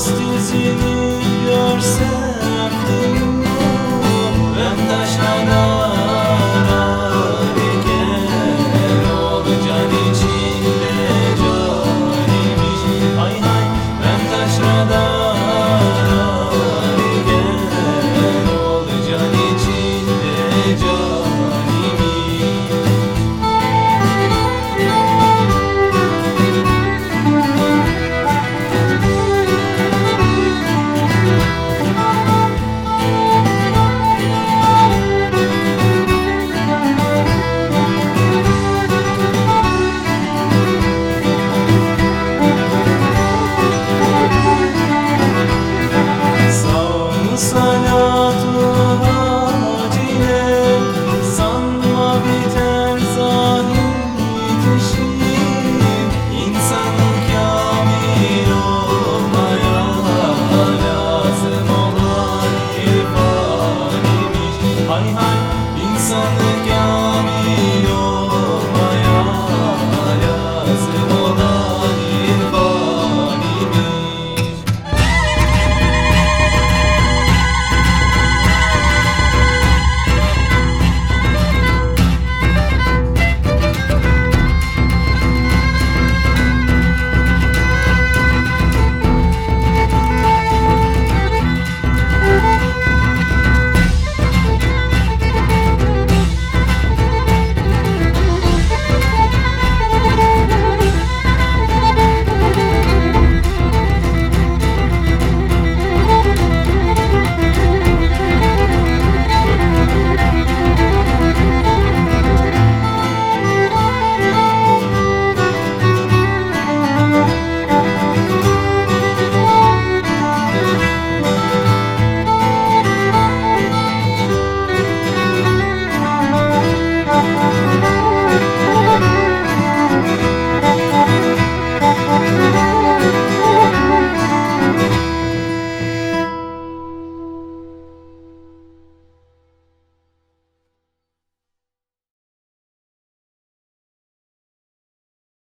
lost is in yourself.